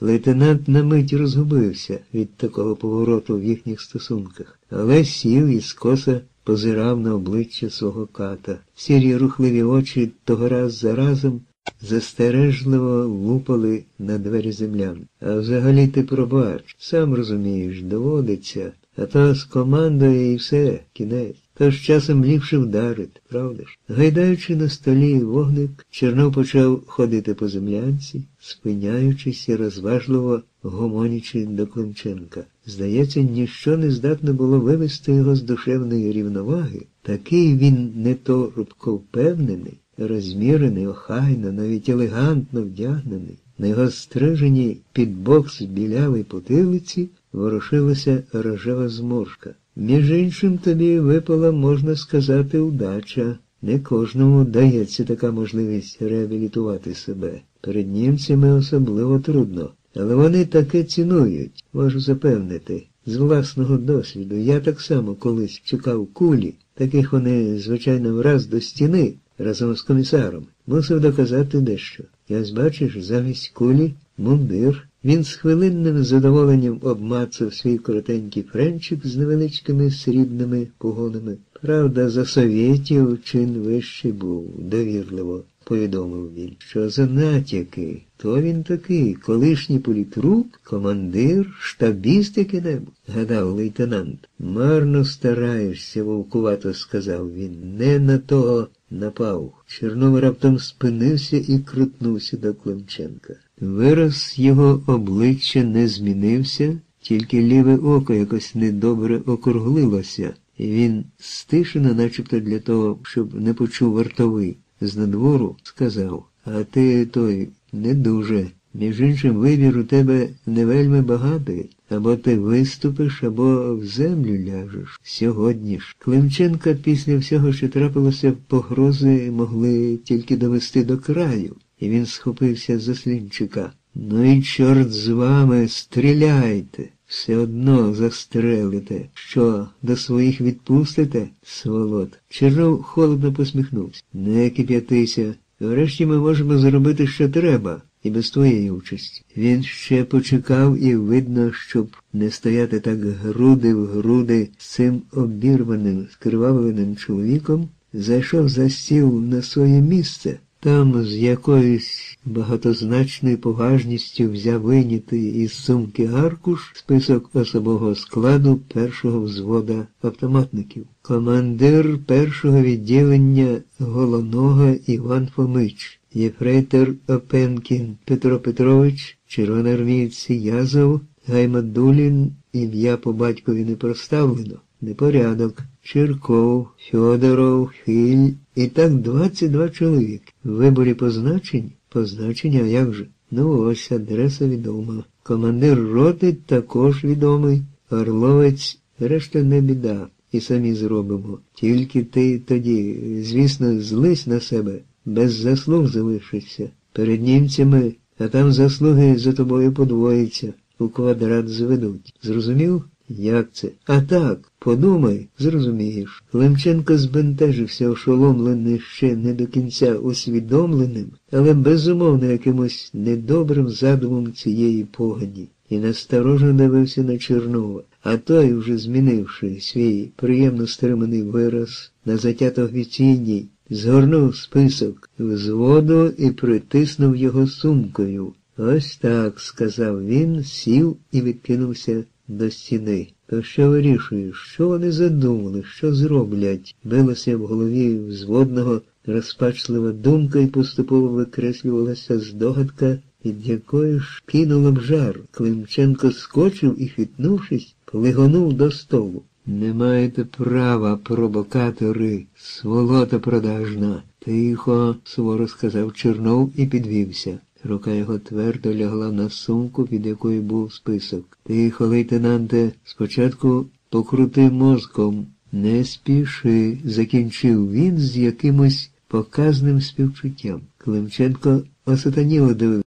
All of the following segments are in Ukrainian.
Лейтенант на мить розгубився від такого повороту в їхніх стосунках, але сів і скоса позирав на обличчя свого ката. Сірі рухливі очі того раз за разом застережливо лупали на двері землян. А взагалі ти пробач, сам розумієш, доводиться, а то з командою і все, кінець. Тож часом ліпше вдарить, правда ж? Гайдаючи на столі вогник, Чернов почав ходити по землянці, спиняючись і розважливо гомонячи до Климченка. Здається, ніщо не здатно було вивести його з душевної рівноваги. Такий він не то рубко впевнений, розмірений, охайно, навіть елегантно вдягнений. На його стриженій під бокс білявій потилиці ворушилася рожева зморшка. Між іншим тобі випала, можна сказати, удача. Не кожному дається така можливість реабілітувати себе. Перед німцями особливо трудно. Але вони таке цінують, можу запевнити, з власного досвіду. Я так само колись чекав кулі, таких вони, звичайно, враз до стіни разом з комісаром. Мусив доказати дещо. Я бачиш, замість кулі мундир. Він з хвилинним задоволенням обмацав свій коротенький френчик з невеличкими срібними погонами. Правда, за совєтів чин вищий був, довірливо повідомив він. Що за натяки? То він такий, колишній політрук, командир, штабіст який-небудь, гадав лейтенант. Марно стараєшся, вовкувато сказав він. Не на того напав. Чернов раптом спинився і крутнувся до Климченка. Вираз його обличчя не змінився, тільки ліве око якось недобре округлилося, і він стишено, начебто для того, щоб не почув вартовий, з надвору сказав, а ти той не дуже. Між іншим вибір у тебе не вельми багатий. Або ти виступиш, або в землю ляжеш. Сьогодні ж. Климченка після всього, що трапилося, погрози могли тільки довести до краю, і він схопився за слінчика. Ну і чорт з вами, стріляйте, все одно застрелите. Що, до своїх відпустите, сволот? Чернов холодно посміхнувся. Не кип'ятися. Врешті ми можемо зробити, що треба і без твоєї участі. Він ще почекав і видно, щоб не стояти так груди в груди з цим обірваним, скривавленим чоловіком, зайшов за стіл на своє місце. Там з якоюсь багатозначною поважністю взяв винятий із сумки аркуш список особового складу першого взвода автоматників. Командир першого відділення головного Іван Фомич, єфрейтор Опенкін Петро Петрович, червоноармієць Язов, Гаймадулін, ім'я по батькові не проставлено. Непорядок. Чирков, Фьодоров, Хиль і так 22 чоловік. В виборі позначень? Позначення, а як же? Ну ось адреса відома. Командир роти також відомий. Орловець, решта не біда. І самі зробимо. Тільки ти тоді, звісно, злись на себе, без заслуг залишишся. Перед німцями, а там заслуги за тобою подвоїться, у квадрат зведуть. Зрозумів? Як це? А так, подумай, зрозумієш. Лемченко збентежився, ошоломлений ще не до кінця усвідомленим, але безумовно якимось недобрим задумом цієї погані, і насторожно дивився на Чернова. А той, вже змінивши свій приємно стриманий вираз на затято офіційній, згорнув список взводу і притиснув його сумкою. Ось так, сказав він, сів і відкинувся до стіни. То що вирішуєш? Що вони задумали, що зроблять? Билася в голові взводного розпачлива думка і поступово викреслювалася здогадка, від якої ж кинула б жар. Климченко скочив і, хитнувшись, плигонув до столу. Не маєте права, провокатори, сволота продажна. Тихо, суворо сказав Чернов і підвівся. Рука його твердо лягла на сумку, під якою був список. Тихо, лейтенанте, спочатку покрути мозком. Не спіши, закінчив він з якимось показним співчуттям. Климченко осатаніло дивився.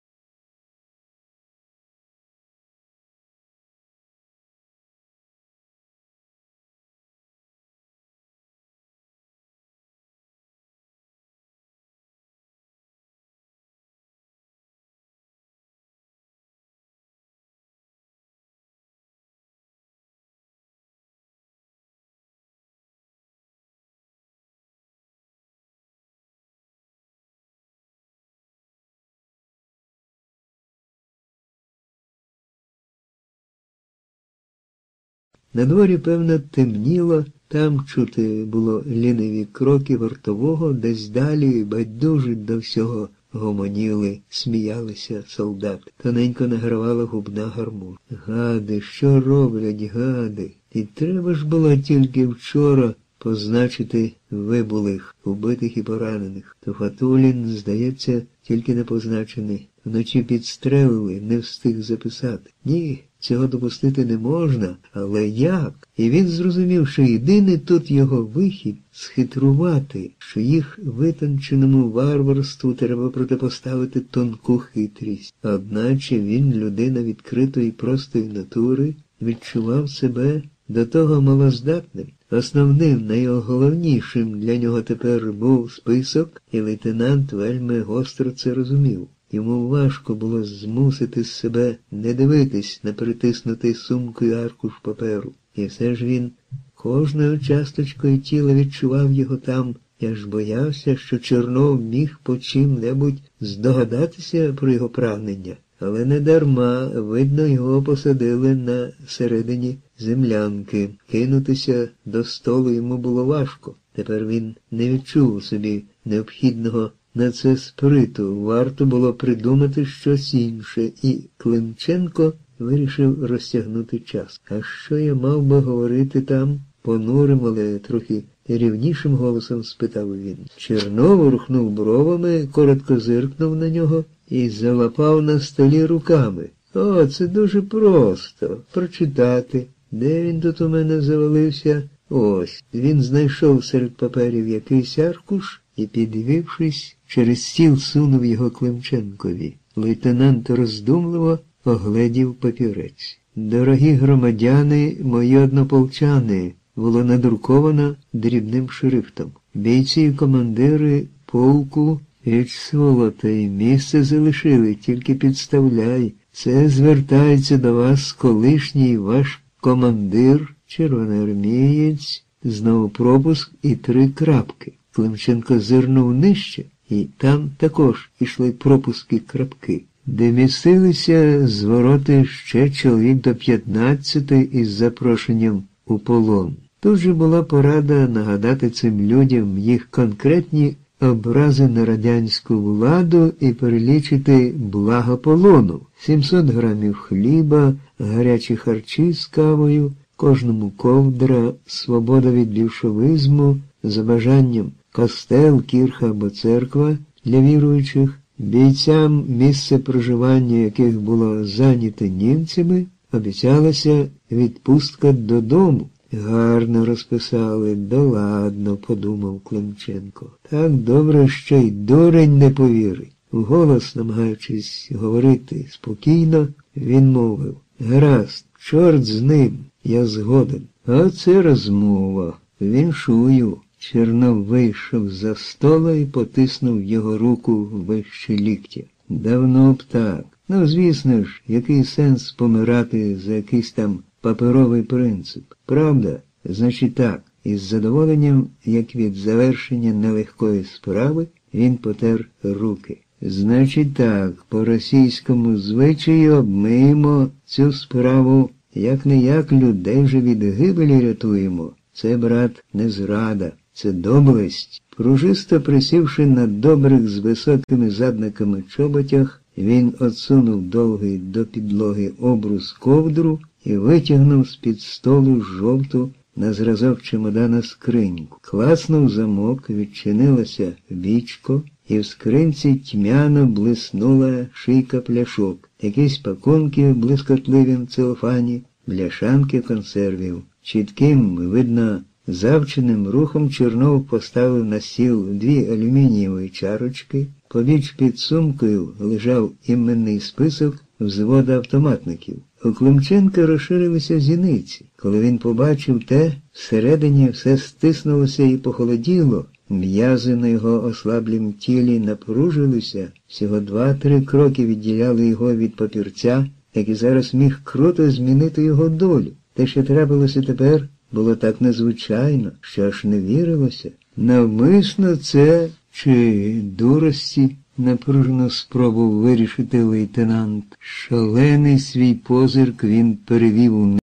На дворі, певно, темніло, там чути було ліниві кроки вартового, десь далі байдужі до всього гомоніли, сміялися солдати. Тоненько награвала губна гармонь. Гади, що роблять, гади? І треба ж було тільки вчора позначити вибулих, убитих і поранених. То Фатулін, здається, тільки не позначений. Вночі підстрелили, не встиг записати. Ні, цього допустити не можна, але як? І він зрозумів, що єдиний тут його вихід схитрувати, що їх витонченому варварству треба протипоставити тонку хитрість. Одначе він, людина відкритої простої натури, відчував себе до того малоздатним. Основним, найголовнішим для нього тепер був список, і лейтенант вельми гостро це розумів. Йому важко було змусити себе не дивитись на притиснутий сумкою аркуш паперу. І все ж він кожною часточкою тіла відчував його там. Я ж боявся, що Чорнов міг по чим-небудь здогадатися про його прагнення, але не дарма, видно, його посадили на середині землянки. Кинутися до столу йому було важко. Тепер він не відчув собі необхідного на це сприту. Варто було придумати щось інше, і Климченко вирішив розтягнути час. А що я мав би говорити там? Понурим, але трохи рівнішим голосом спитав він. Чернов рухнув бровами, коротко зиркнув на нього і залапав на столі руками. О, це дуже просто. Прочитати. Де він тут у мене завалився? Ось. Він знайшов серед паперів якийсь аркуш і, підвівшись, через стіл сунув його Климченкові. Лейтенант роздумливо огледів папірець. Дорогі громадяни, мої однополчани, було надруковано дрібним шрифтом. Бійці і командири полку Річ сволота і місце залишили, тільки підставляй. Це звертається до вас колишній ваш командир, червоноармієць, знову пропуск і три крапки. Климченко зирнув нижче, і там також ішли пропуски крапки, де містилися звороти ще чоловік до 15 із запрошенням у полон. Тут же була порада нагадати цим людям їх конкретні образи на радянську владу і перелічити благо полону. 700 грамів хліба, гарячі харчі з кавою, кожному ковдра, свобода від більшовизму, за бажанням костел, кірха або церква для віруючих, бійцям, місце проживання яких було зайняте німцями, обіцялася відпустка додому. Гарно розписали, доладно, подумав Климченко. Так добре, що й дурень не повірить. Вголос, намагаючись говорити спокійно, він мовив Гаразд, чорт з ним, я згоден. А це розмова. Віншую. Чернов вийшов за стола і потиснув його руку вище ліктя. Давно б так. Ну, звісно ж, який сенс помирати за якийсь там паперовий принцип. Правда? Значить так, із задоволенням, як від завершення нелегкої справи, він потер руки. Значить так, по російському звичаю обмиємо цю справу, як не як людей вже від гибелі рятуємо. Це, брат, не зрада, це доблесть. Пружисто присівши на добрих з високими задниками чоботях, він отсунув довгий до підлоги обрус ковдру і витягнув з-під столу жовту на зразок чемодана скриньку. Класнув замок, відчинилося вічко, і в скринці тьмяно блиснула шийка пляшок, якісь пакунки в блискотливім целофані, бляшанки консервів. Чітким, видно, завченим рухом Чорнов поставив на стіл дві алюмінієві чарочки, побіч під сумкою лежав іменний список взвода автоматників. У Климченка розширилися зіниці. Коли він побачив те, всередині все стиснулося і похолоділо, м'язи на його ослаблім тілі напружилися, всього два-три кроки відділяли його від папірця, який зараз міг круто змінити його долю. Те, що трапилося тепер, було так незвичайно, що аж не вірилося. Навмисно це чи дурості напружено спробував вирішити лейтенант. Шалений свій позирк він перевів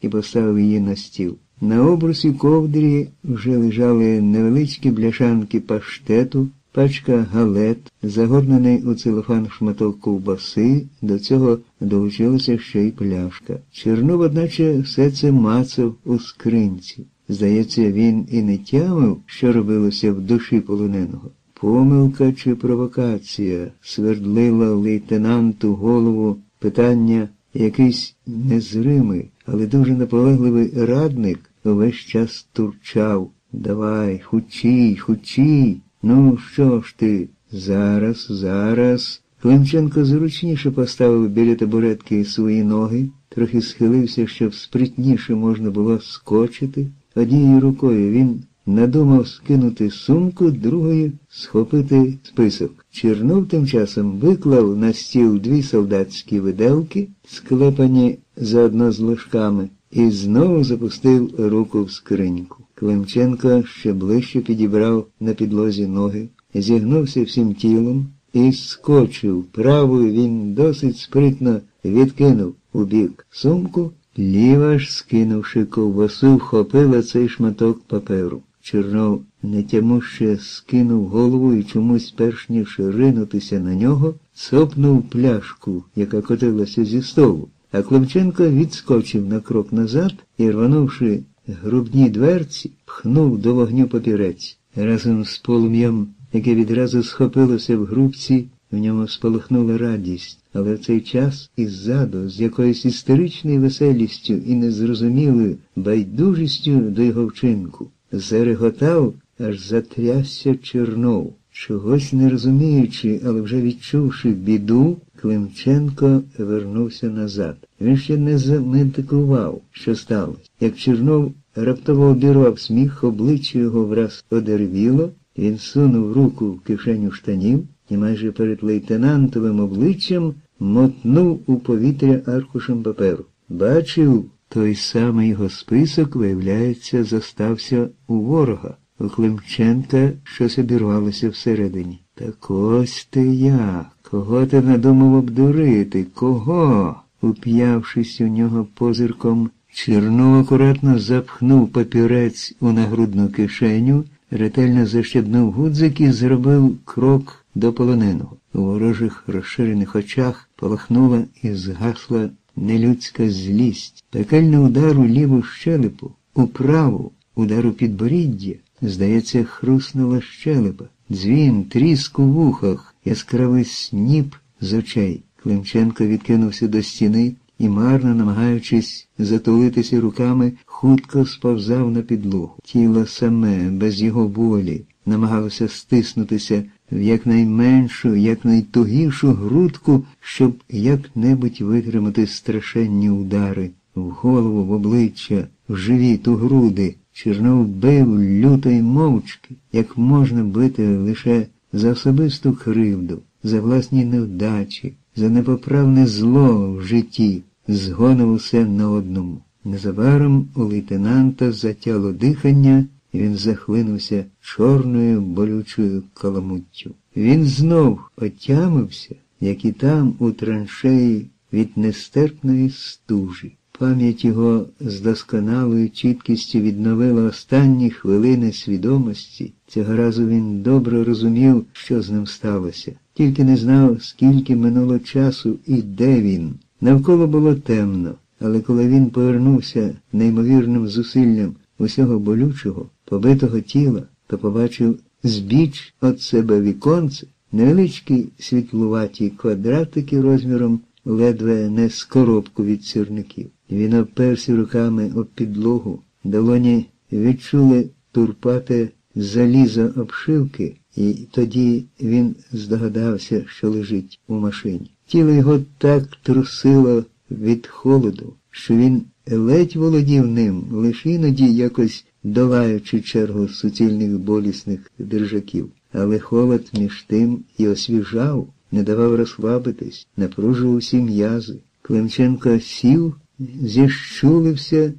і поставив її на стіл. На обрусі ковдрі вже лежали невеличкі бляшанки паштету, пачка галет, загорнений у целофан шматок ковбаси, до цього долучилася ще й пляшка. Чернов, одначе, все це мацав у скринці. Здається, він і не тямив, що робилося в душі полоненого. Помилка чи провокація свердлила лейтенанту голову питання якийсь незримий, але дуже наполегливий радник увесь час турчав. Давай, хучій, хучій. Ну, що ж ти? Зараз, зараз. Климченко зручніше поставив біля табуретки свої ноги, трохи схилився, щоб спритніше можна було скочити. Однією рукою він надумав скинути сумку, другою схопити список. Чернов тим часом виклав на стіл дві солдатські виделки, склепані заодно з ложками, і знову запустив руку в скриньку. Климченко ще ближче підібрав на підлозі ноги, зігнувся всім тілом і скочив. Правою він досить спритно відкинув у бік сумку, ліва ж, скинувши ковбасу, вхопила цей шматок паперу. Чернов нетямуще скинув голову і чомусь, перш ніж ринутися на нього, цопнув пляшку, яка котилася зі столу. А Климченко відскочив на крок назад і, рванувши грубні дверці, пхнув до вогню папірець. Разом з полум'ям, яке відразу схопилося в грубці, в ньому спалахнула радість, але в цей час іззаду, з якоюсь істеричною веселістю і незрозумілою байдужістю до його вчинку, зареготав, аж затрясся Чернов. Чогось не розуміючи, але вже відчувши біду, Климченко вернувся назад. Він ще не замедикував, що сталося. Як Чернов раптово обірвав сміх, обличчя його враз одервіло, він сунув руку в кишеню штанів і майже перед лейтенантовим обличчям мотнув у повітря аркушем паперу. Бачив, той самий його список, виявляється, зостався у ворога. У Климченка щось обірвалося всередині. Так ось ти як. Кого ти надумав обдурити? Кого? Уп'явшись у нього позирком, Чернов акуратно запхнув папірець у нагрудну кишеню, ретельно защеднув гудзик і зробив крок до полоненого. У ворожих розширених очах полахнула і згасла нелюдська злість. Пекельний удар у ліву щелепу, у праву удар у підборіддя, здається, хруснула щелепа. Дзвін, тріск у вухах, яскравий сніп з очей. Климченко відкинувся до стіни і, марно намагаючись затулитися руками, хутко сповзав на підлогу. Тіло саме, без його волі, намагалося стиснутися в якнайменшу, якнайтугішу грудку, щоб як-небудь витримати страшенні удари в голову, в обличчя, в живіт, у груди. Чернов бив люто й мовчки, як можна бити лише за особисту кривду, за власні невдачі, за непоправне зло в житті, згонив усе на одному. Незабаром у лейтенанта затяло дихання, і він захлинувся чорною болючою каламуттю. Він знов отямився, як і там, у траншеї, від нестерпної стужі. Пам'ять його з досконалою чіткістю відновила останні хвилини свідомості. Цього разу він добре розумів, що з ним сталося, тільки не знав, скільки минуло часу і де він. Навколо було темно, але коли він повернувся неймовірним зусиллям усього болючого, побитого тіла, то побачив збіч від себе віконце, невеличкі світлуваті квадратики розміром ледве не з коробку від сірників. Він оперся руками об підлогу, долоні відчули турпате залізо обшивки, і тоді він здогадався, що лежить у машині. Тіло його так трусило від холоду, що він ледь володів ним, лише іноді якось долаючи чергу суцільних болісних держаків. Але холод між тим і освіжав, не давав розслабитись, напружував усі м'язи. Климченко сів, зіщулився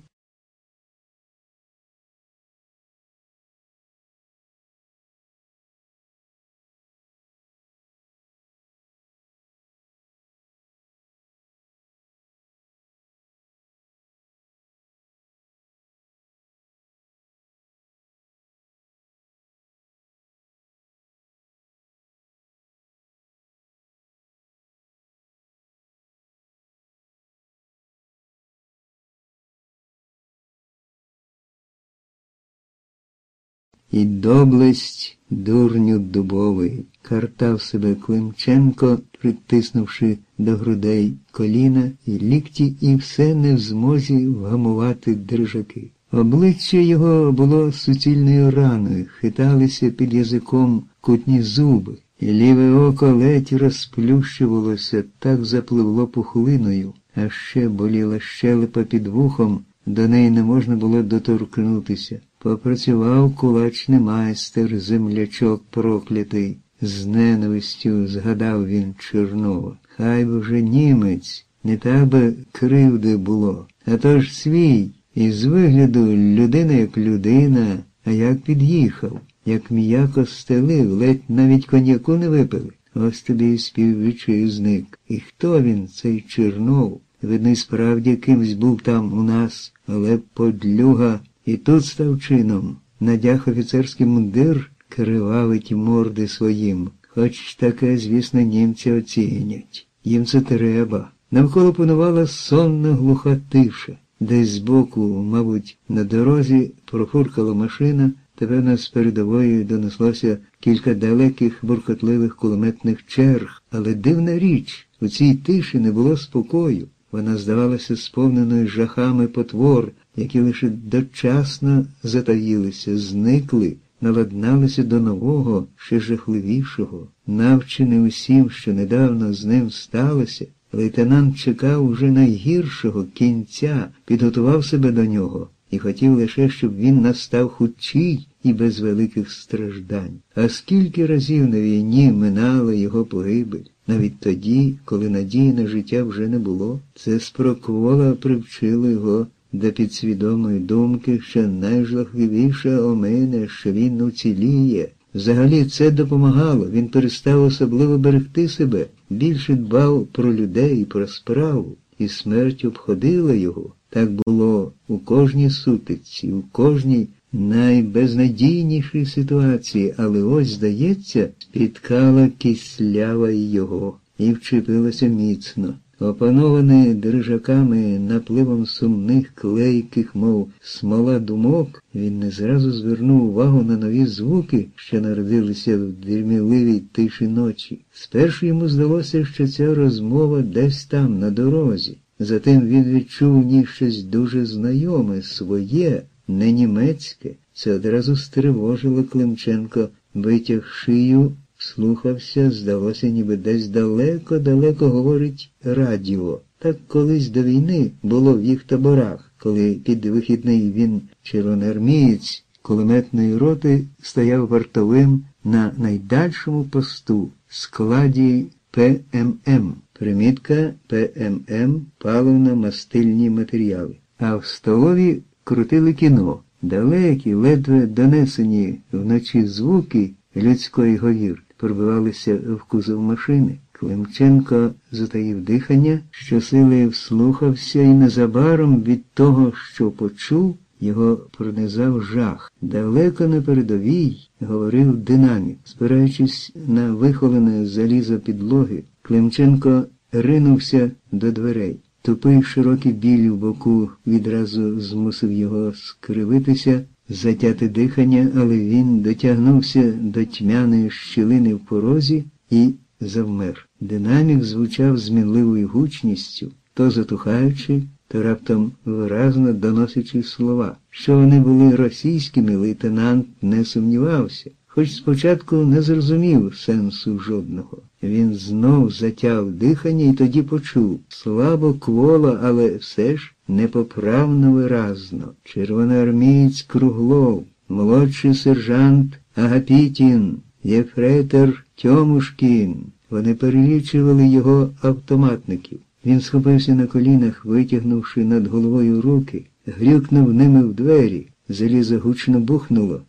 і доблесть дурню дубовий. Картав себе Климченко, притиснувши до грудей коліна і лікті, і все не в змозі вгамувати держаки. Обличчя його було суцільною раною, хиталися під язиком кутні зуби, і ліве око ледь розплющувалося, так запливло пухлиною, а ще боліла щелепа під вухом, до неї не можна було доторкнутися. Попрацював кулачний майстер, землячок проклятий. З ненавистю згадав він Чернова. Хай би вже німець, не так би кривди було, а то ж свій. І з вигляду людина як людина, а як під'їхав, як м'яко стелив, ледь навіть коньяку не випили. Ось тобі і співвітчизник. І хто він, цей Чернов? Видно, справді кимсь був там у нас, але подлюга і тут став чином. Надяг офіцерський мундир кривавить морди своїм. Хоч таке, звісно, німці оцінять. Їм це треба. Навколо панувала сонна глуха тиша. Десь збоку, мабуть, на дорозі профуркала машина, тепер з передової донеслося кілька далеких буркотливих кулеметних черг, але дивна річ, у цій тиші не було спокою. Вона здавалася сповненою жахами потвор, які лише дочасно затаїлися, зникли, наладналися до нового, ще жахливішого, навчений усім, що недавно з ним сталося. Лейтенант чекав уже найгіршого кінця, підготував себе до нього і хотів лише, щоб він настав худчий і без великих страждань. А скільки разів на війні минала його погибель, навіть тоді, коли надії на життя вже не було, це спроквола привчило його до підсвідомої думки, що найжахливіше омине, що він уціліє. Взагалі це допомагало, він перестав особливо берегти себе, більше дбав про людей, про справу, і смерть обходила його. Так було у кожній сутиці, у кожній найбезнадійнішій ситуації, але ось, здається, спіткала кислява його і вчепилася міцно. Опанований держаками напливом сумних клейких, мов смола думок, він не зразу звернув увагу на нові звуки, що народилися в дерміливій тиші ночі. Спершу йому здалося, що ця розмова десь там, на дорозі. Затим він відчув в ній щось дуже знайоме, своє, не німецьке. Це одразу стривожило Климченко, витяг шию Слухався, здалося, ніби десь далеко-далеко говорить радіо. Так колись до війни було в їх таборах, коли під вихідний він, червоноармієць кулеметної роти, стояв вартовим на найдальшому посту складі ПММ. Примітка ПММ паливно-мастильні матеріали. А в столові крутили кіно. Далекі, ледве донесені вночі звуки людської говір пробивалися в кузов машини. Климченко затаїв дихання, щосили вслухався, і незабаром від того, що почув, його пронизав жах. Далеко на передовій, говорив динамік. Спираючись на вихолене залізо підлоги, Климченко ринувся до дверей. Тупий широкий біль в боку відразу змусив його скривитися затяти дихання, але він дотягнувся до тьмяної щілини в порозі і завмер. Динамік звучав з мінливою гучністю, то затухаючи, то раптом виразно доносячи слова. Що вони були російськими, лейтенант не сумнівався, хоч спочатку не зрозумів сенсу жодного. Він знов затяв дихання і тоді почув слабо кволо, але все ж непоправно виразно. Червоноармієць Круглов, молодший сержант Агапітін, єфрейтор Тьомушкін. Вони перелічували його автоматників. Він схопився на колінах, витягнувши над головою руки, грюкнув ними в двері, залізо гучно бухнуло.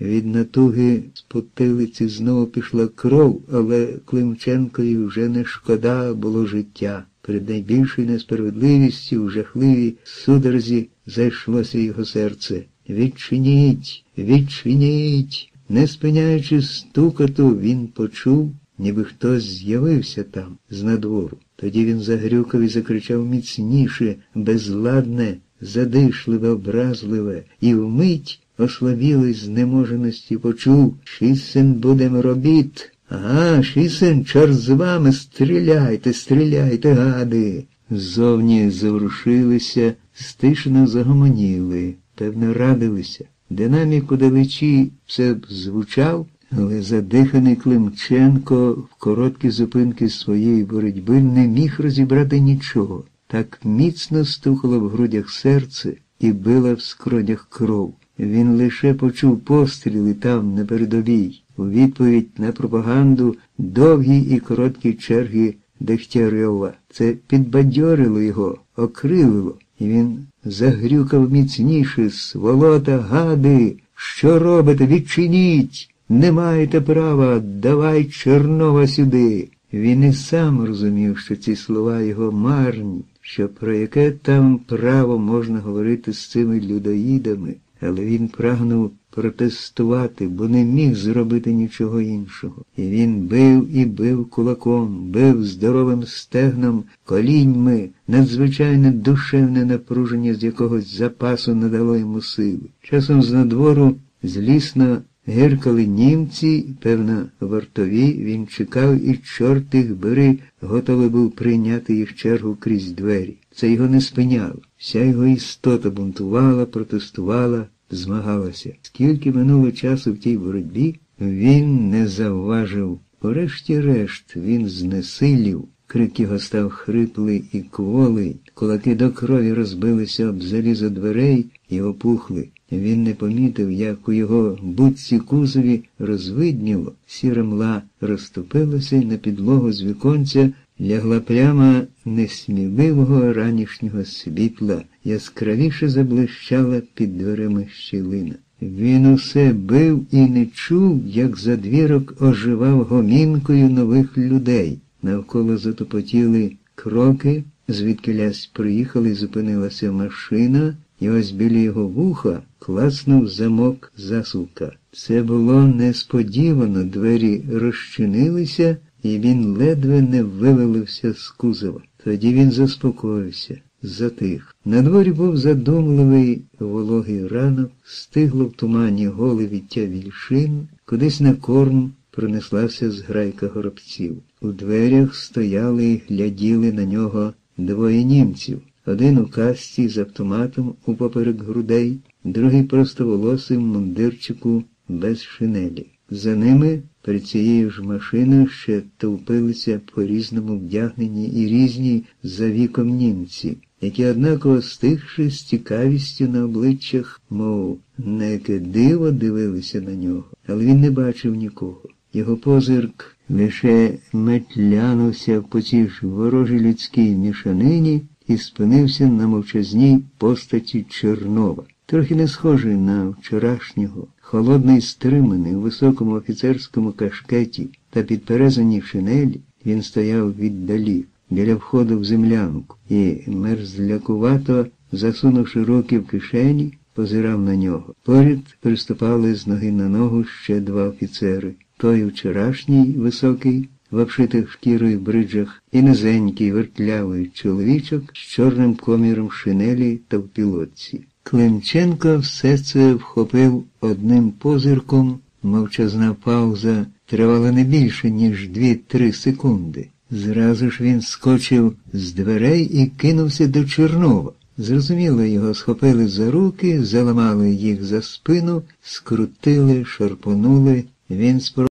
Від натуги з потилиці знову пішла кров, але Климченкові вже не шкода було життя. Перед найбільшою несправедливістю в жахливій судорозі зайшлося його серце. Відчиніть, відчиніть. Не спиняючи стукоту, він почув, ніби хтось з'явився там, з надвору. Тоді він загрюкав і закричав міцніше, безладне, задишливе, образливе, і вмить, ослабілий знеможеності, почув Шісен будем робіт. Ага, шісен, чорт з вами, стріляйте, стріляйте, гади. Ззовні заворушилися, стишно загомоніли, певно, радилися. Динамік у далечі все б звучав, але задиханий Климченко в короткі зупинки своєї боротьби не міг розібрати нічого. Так міцно стухало в грудях серце і била в скронях кров. Він лише почув постріли там на передовій. У відповідь на пропаганду довгі і короткі черги Дегтярьова. Це підбадьорило його, окрилило, і він загрюкав міцніше сволота, гади. Що робите? Відчиніть! Не маєте права, давай Чернова сюди. Він і сам розумів, що ці слова його марні, що про яке там право можна говорити з цими людоїдами, але він прагнув протестувати, бо не міг зробити нічого іншого. І він бив і бив кулаком, бив здоровим стегном, коліньми, надзвичайне душевне напруження з якогось запасу надало йому сили. Часом з надвору злісно гиркали німці, певно, вартові, він чекав і чорт їх бери, готовий був прийняти їх чергу крізь двері. Це його не спиняло. Вся його істота бунтувала, протестувала, змагалася. Скільки минуло часу в тій боротьбі, він не завважив. Порешті-решт він знесилів. Крик його став хриплий і кволий, кулаки до крові розбилися об залізо дверей і опухли. Він не помітив, як у його будці кузові розвидніло, сіра мла розтопилася і на підлогу з віконця лягла пляма несміливого ранішнього світла, яскравіше заблищала під дверима щілина. Він усе бив і не чув, як задвірок оживав гомінкою нових людей. Навколо затопотіли кроки, звідки лясь приїхала і зупинилася машина, і ось біля його вуха класнув замок засувка. Це було несподівано, двері розчинилися, і він ледве не вивелився з кузова. Тоді він заспокоївся, затих. На дворі був задумливий вологий ранок, стигло в тумані голе віття вільшин, кудись на корм пронеслася зграйка горобців. У дверях стояли і гляділи на нього двоє німців. Один у касті з автоматом упоперек грудей, другий простоволосий в мундирчику без шинелі. За ними перед цією ж машиною ще товпилися по різному вдягнені і різні за віком німці, які, однаково стихши з цікавістю на обличчях, мов на яке диво дивилися на нього, але він не бачив нікого. Його позирк лише метлянувся по цій ж ворожій людській мішанині і спинився на мовчазній постаті Чернова, трохи не схожий на вчорашнього, холодний стриманий у високому офіцерському кашкеті та підперезаній шинелі, він стояв віддалі, біля входу в землянку, і мерзлякувато, засунувши руки в кишені, позирав на нього. Поряд приступали з ноги на ногу ще два офіцери. Той вчорашній високий, в обшитих шкірою бриджах, і низенький вертлявий чоловічок з чорним коміром шинелі та в пілотці. Климченко все це вхопив одним позирком, мовчазна пауза тривала не більше, ніж дві-три секунди. Зразу ж він скочив з дверей і кинувся до Чернова. Зрозуміло, його схопили за руки, заламали їх за спину, скрутили, шарпонули. Він спро...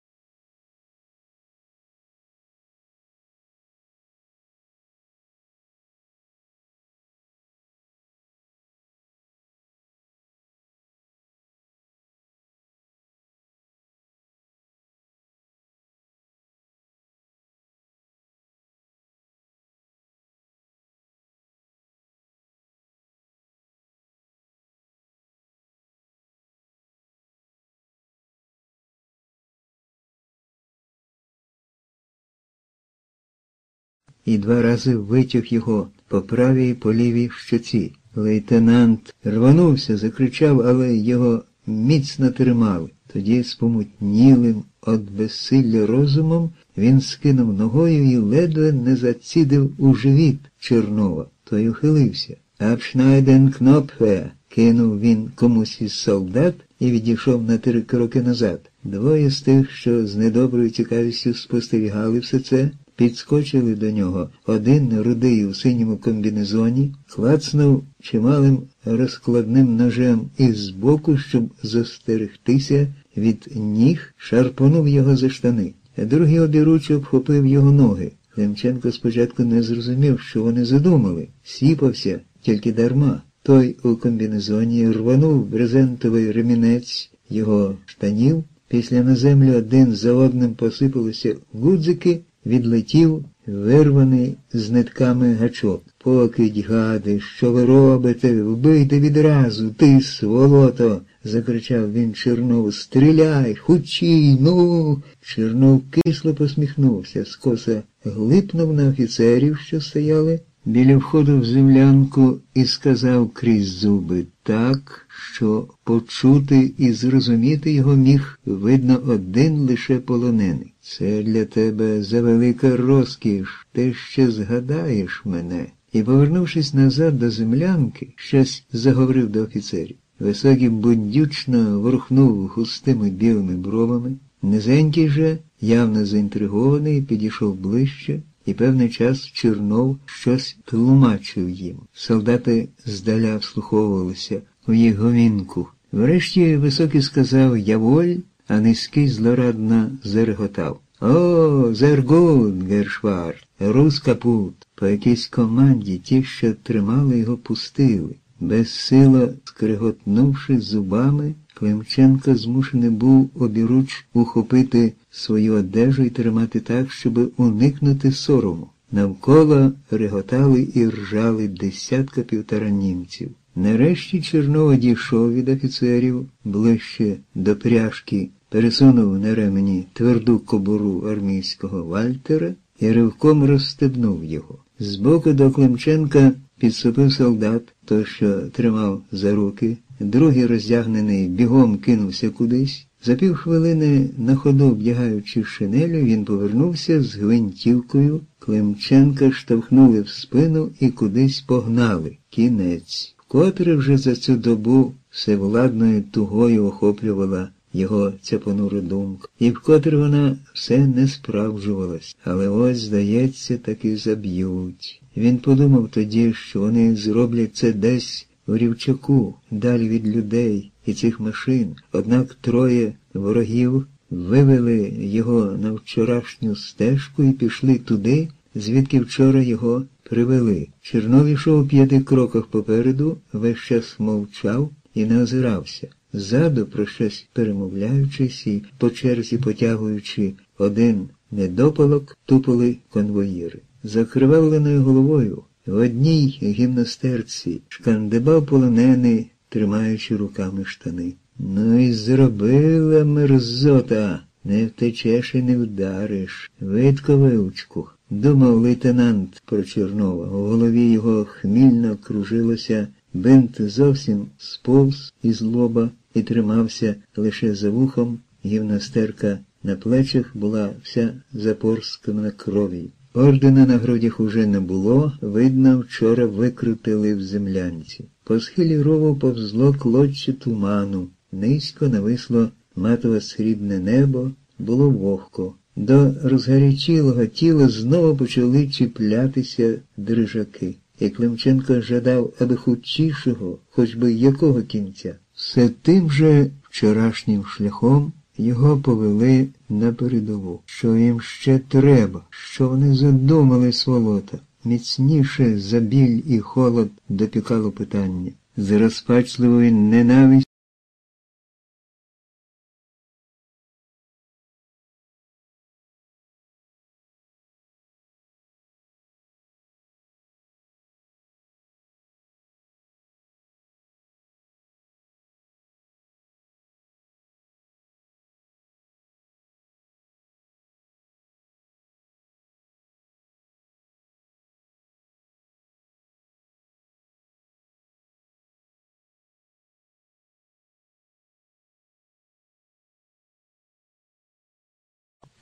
і два рази витяг його по правій і по лівій щоці. Лейтенант рванувся, закричав, але його міцно тримали. Тоді, спомутнілим від безсилля розумом, він скинув ногою і ледве не зацідив у живіт Чернова. Той ухилився. Абшнайден кнопфе, кинув він комусь із солдат і відійшов на три кроки назад. Двоє з тих, що з недоброю цікавістю спостерігали все це, підскочили до нього. Один рудий у синьому комбінезоні, клацнув чималим розкладним ножем із збоку, щоб застерегтися від ніг, шарпонув його за штани. Другий обіруч обхопив його ноги. Климченко спочатку не зрозумів, що вони задумали, сіпався, тільки дарма. Той у комбінезоні рванув брезентовий ремінець його штанів. Після на землю один за одним посипалися гудзики, відлетів, вирваний з нитками гачок. Покидь, гади, що ви робите? Вбийте відразу, ти сволото. закричав він Чернову. Стріляй, хучій, ну. Чернов кисло посміхнувся, скоса глипнув на офіцерів, що стояли біля входу в землянку, і сказав крізь зуби так, що почути і зрозуміти його міг, видно, один лише полонений. Це для тебе завелика розкіш, ти ще згадаєш мене. І, повернувшись назад до землянки, щось заговорив до офіцерів. Високий бундючно ворухнув густими білими бровами. Низенький же, явно заінтригований, підійшов ближче і певний час Чернов щось тлумачив їм. Солдати здаля вслуховувалися у їх говінку. Врешті високий сказав Яволь, а низький злорадно зареготав. О, зергут, Гершвар, рус капут. По якійсь команді ті, що тримали його, пустили. Безсило скриготнувши зубами, Климченко змушений був обіруч ухопити свою одежу і тримати так, щоб уникнути сорому. Навколо реготали і ржали десятка півтора німців. Нарешті Чернова дійшов від офіцерів ближче до пряжки, пересунув на ремені тверду кобуру армійського Вальтера і ривком розстебнув його. Збоку до Климченка підступив солдат, той, що тримав за руки, другий роздягнений бігом кинувся кудись. За півхвилини, на ходу вдягаючи шинелю, він повернувся з гвинтівкою. Климченка штовхнули в спину і кудись погнали. Кінець. Котре вже за цю добу всевладною тугою охоплювала його ця понура думка, і вкотре вона все не справджувалась. Але ось, здається, таки заб'ють. Він подумав тоді, що вони зроблять це десь у рівчаку, далі від людей і цих машин. Однак троє ворогів вивели його на вчорашню стежку і пішли туди, звідки вчора його привели. Чернов ішов у п'яти кроках попереду, весь час мовчав і не озирався. Ззаду, про щось перемовляючись і по черзі потягуючи один недопалок, тупали конвоїри. Закривавленою головою в одній гімнастерці шкандибав полонений, тримаючи руками штани. Ну і зробила мерзота, не втечеш і не вдариш. Видко вивчку, думав лейтенант про Чернова. У голові його хмільно кружилося, бинт зовсім сповз із лоба і тримався лише за вухом, гімнастерка на плечах була вся запорскана кров'ю. Ордена на грудях уже не було, видно, вчора викрутили в землянці. По схилі рову повзло клочче туману, низько нависло матове срібне небо, було вогко. До розгарячілого тіла знову почали чіплятися дрижаки. І Климченко жадав аби хутчішого, хоч би якого кінця. Все тим же вчорашнім шляхом його повели на передову. Що їм ще треба, що вони задумали сволота. Міцніше за біль і холод допікало питання. З розпачливою ненавистю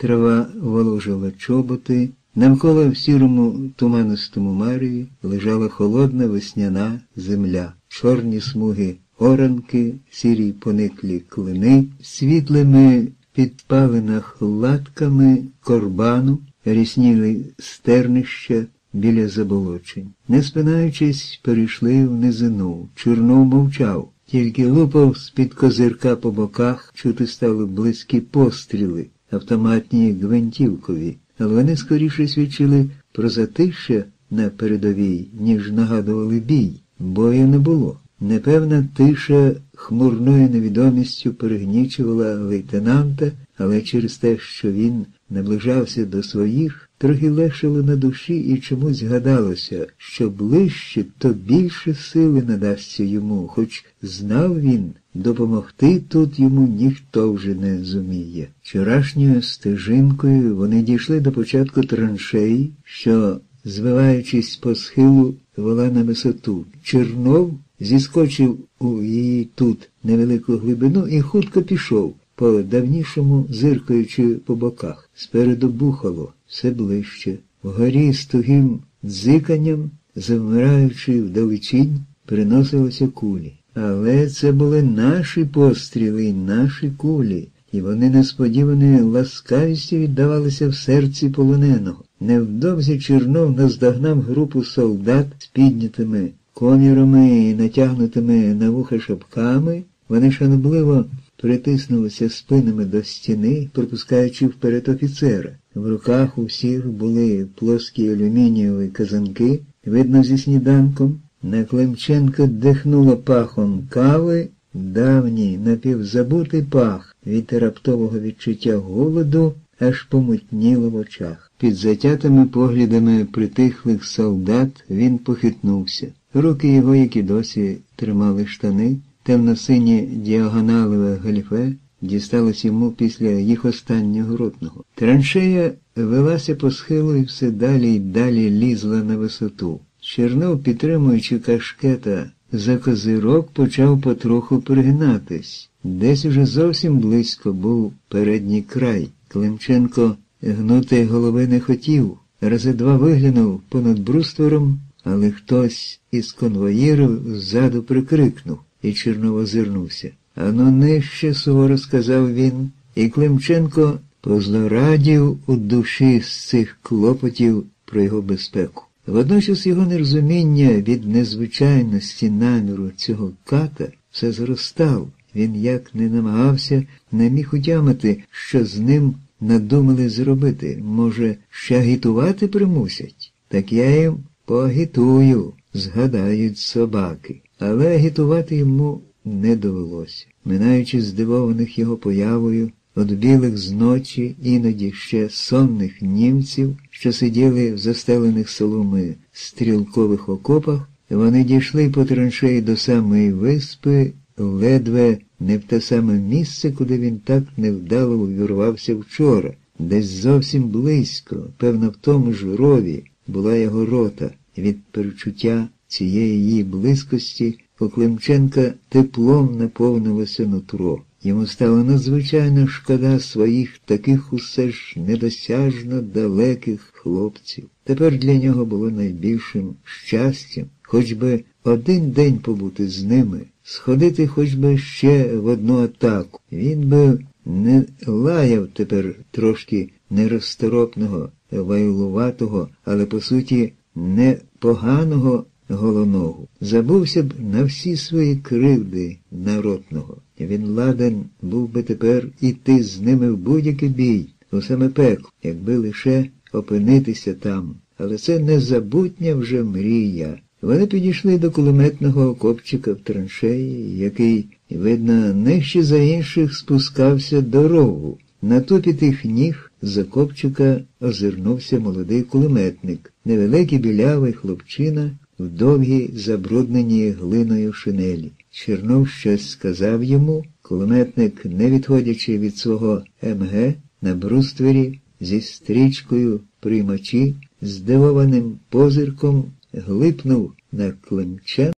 трава воложила чоботи, навколо в сірому туманистому мареві лежала холодна весняна земля, чорні смуги оранки, сірі пониклі клини, світлими підпалинах латками корбану, рісніли стернища біля заболочень. Не спинаючись, перейшли в низину. Чорнов мовчав, тільки лупав з-під козирка по боках, чути стали близькі постріли, автоматні гвинтівкові, але вони скоріше свідчили про затища на передовій, ніж нагадували бій. Бою не було. Непевна тиша хмурною невідомістю перегнічувала лейтенанта, але через те, що він наближався до своїх, трохи легшило на душі і чомусь згадалося, що ближче, то більше сили надасться йому, хоч знав він, допомогти тут йому ніхто вже не зуміє. Вчорашньою стежинкою вони дійшли до початку траншеї, що, звиваючись по схилу, вела на висоту. Чернов зіскочив у її тут невелику глибину і хутко пішов, по давнішому зиркаючи по боках. Спереду бухало, все ближче. Вгорі з тугим дзиканням, завмираючи вдалечінь, приносилися кулі. Але це були наші постріли наші кулі, і вони несподіваною ласкавістю віддавалися в серці полоненого. Невдовзі Чернов наздогнав групу солдат з піднятими комірами і натягнутими на вуха шапками, вони шанобливо притиснулися спинами до стіни, пропускаючи вперед офіцера. В руках у всіх були плоскі алюмінієві казанки, видно зі сніданком. На Климченка дихнуло пахом кави, давній напівзабутий пах від раптового відчуття голоду аж помутніло в очах. Під затятими поглядами притихлих солдат він похитнувся. Руки його, які досі тримали штани, темно-синє діагоналеве галіфе, дісталось йому після їх останнього ротного. Траншея велася по схилу і все далі й далі лізла на висоту. Чернов, підтримуючи кашкета за козирок, почав потроху пригнатись. Десь уже зовсім близько був передній край. Климченко гнути голови не хотів. Рази два виглянув понад бруствором, але хтось із конвоїрів ззаду прикрикнув, і Чернов озирнувся. Ану нижче, суворо сказав він, і Климченко позлорадів у душі з цих клопотів про його безпеку. Водночас його нерозуміння від незвичайності наміру цього ката все зростав. Він як не намагався, не міг утямити, що з ним надумали зробити. Може, ще агітувати примусять? Так я їм поагітую, згадають собаки. Але агітувати йому не довелося. Минаючи здивованих його появою, От білих з ночі, іноді ще сонних німців, що сиділи в застелених соломи стрілкових окопах, вони дійшли по траншеї до самої виспи, ледве не в те саме місце, куди він так невдало увірвався вчора, десь зовсім близько, певно, в тому ж рові була його рота. Від перечуття цієї її близькості у Климченка теплом наповнилося нутро. Йому стало надзвичайно шкода своїх таких усе ж недосяжно далеких хлопців. Тепер для нього було найбільшим щастям, хоч би один день побути з ними, сходити хоч би ще в одну атаку. Він би не лаяв тепер трошки нерозторопного, вайлуватого, але по суті непоганого голоногу. Забувся б на всі свої кривди народного. Він ладен був би тепер іти з ними в будь-який бій, у саме пекло, якби лише опинитися там. Але це незабутня вже мрія. Вони підійшли до кулеметного окопчика в траншеї, який, видно, нижче за інших спускався дорогу. На тупі тих ніг з окопчика озирнувся молодий кулеметник, невеликий білявий хлопчина в довгій забрудненій глиною шинелі. Чернов щось сказав йому, кулеметник, не відходячи від свого МГ на бруствері зі стрічкою приймачі, здивованим позирком глипнув на климчен.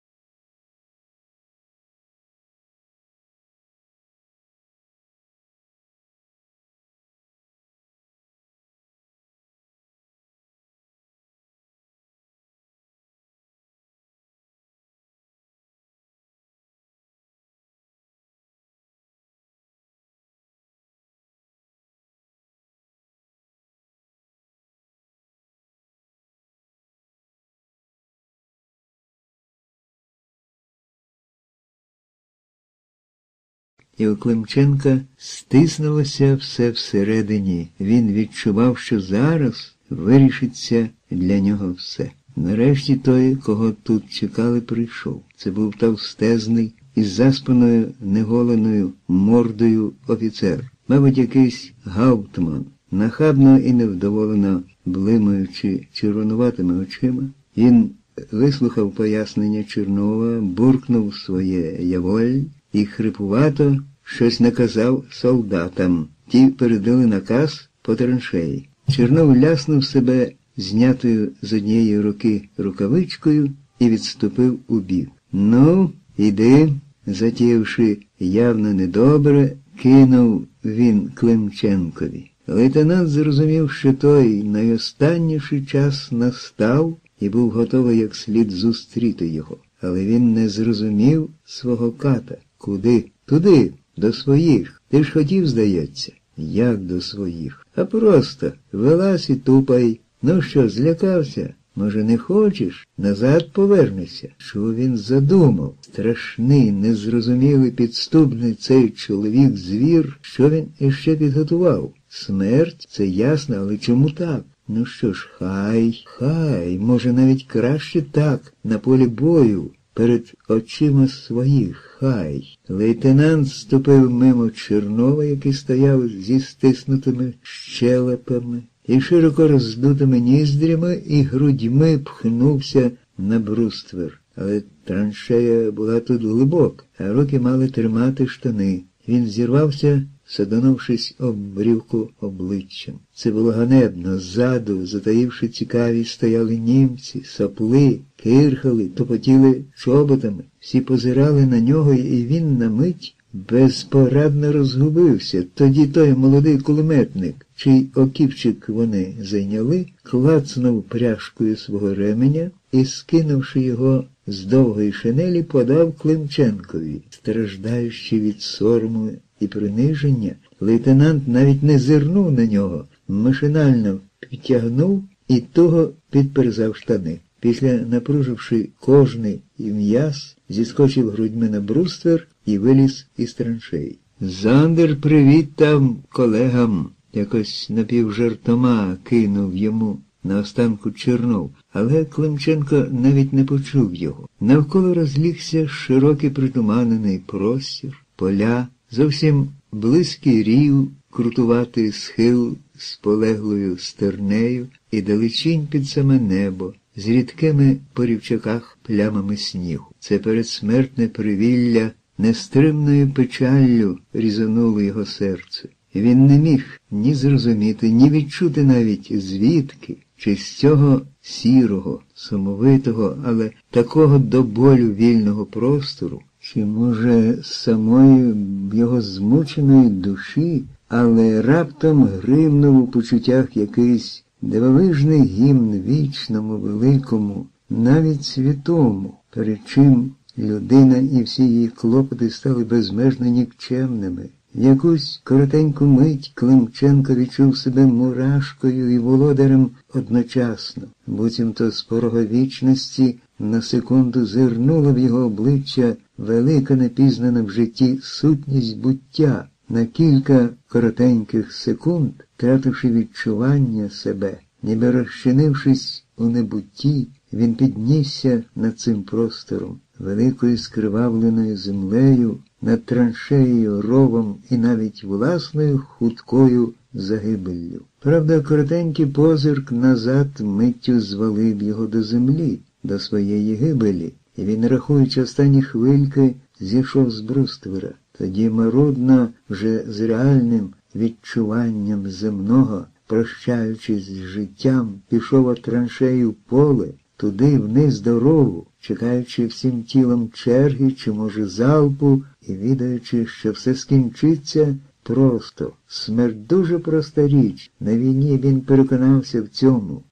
І у Климченка стиснулося все всередині. Він відчував, що зараз вирішиться для нього все. Нарешті той, кого тут чекали, прийшов. Це був товстезний із заспаною неголеною мордою офіцер, мабуть, якийсь гауптман, нахабно і невдоволено блимаючи червонуватими очима. Він вислухав пояснення Чернова, буркнув своє яволь і хрипувато щось наказав солдатам. Ті передали наказ по траншеї. Чернов ляснув себе знятою з однієї руки рукавичкою і відступив у бік. Ну, іди, затіявши явно недобре, кинув він Климченкові. Лейтенант зрозумів, що той найостанніший час настав і був готовий як слід зустріти його. Але він не зрозумів свого ката. Куди? Туди, до своїх. Ти ж хотів, здається. Як до своїх? А просто вилазь і тупай. Ну що, злякався? Може, не хочеш? Назад повернешся. Що він задумав? Страшний, незрозумілий, підступний цей чоловік звір, що він іще підготував? Смерть це ясно, але чому так? Ну що ж, хай, хай, може, навіть краще так, на полі бою, перед очима своїх, хай. Лейтенант ступив мимо Чернова, який стояв зі стиснутими щелепами і широко роздутими ніздрями і грудьми пхнувся на бруствер. Але траншея була тут глибока, а руки мали тримати штани. Він зірвався, садонувшись об брівку обличчям. Це було ганебно. Ззаду, затаївши цікавість, стояли німці, сопли, кирхали, топотіли чоботами. Всі позирали на нього, і він на мить безпорадно розгубився. Тоді той молодий кулеметник, чий окіпчик вони зайняли, клацнув пряжкою свого ременя і, скинувши його з довгої шинелі, подав Климченкові, страждаючи від сорому і приниження, лейтенант навіть не зирнув на нього, машинально підтягнув і того підперзав штани. Після напруживши кожний і м'яз, зіскочив грудьми на бруствер і виліз із траншеї. Зандер привіт там колегам, якось напівжартома кинув йому на останку Чернов, але Климченко навіть не почув його. Навколо розлігся широкий притуманений простір, поля, зовсім близький рів, крутуватий схил з полеглою стернею і далечінь під саме небо з рідкими по рівчаках плямами снігу. Це передсмертне привілля нестримною печаллю різануло його серце. Він не міг ні зрозуміти, ні відчути навіть звідки, чи з цього сірого, сумовитого, але такого до болю вільного простору, чи, може, з самої його змученої душі, але раптом гримнув у почуттях якийсь дивовижний гімн вічному, великому, навіть святому, перед чим людина і всі її клопоти стали безмежно нікчемними. В якусь коротеньку мить Климченко відчув себе мурашкою і володарем одночасно, буцімто з порога вічності на секунду зирнула в його обличчя велика непізнана в житті сутність буття, на кілька коротеньких секунд, тративши відчування себе, ніби розчинившись у небутті, він піднісся над цим простором, великою скривавленою землею, над траншеєю, ровом і навіть власною хуткою загибеллю. Правда, коротенький позирк назад миттю звалив його до землі, до своєї гибелі, і він, рахуючи останні хвильки, зійшов з бруствера. Тоді марудно, вже з реальним відчуванням земного, прощаючись з життям, пішов от траншею поле, туди вниз дорогу, чекаючи всім тілом черги чи, може, залпу, і відаючи, що все скінчиться просто. Смерть дуже проста річ. На війні він переконався в цьому.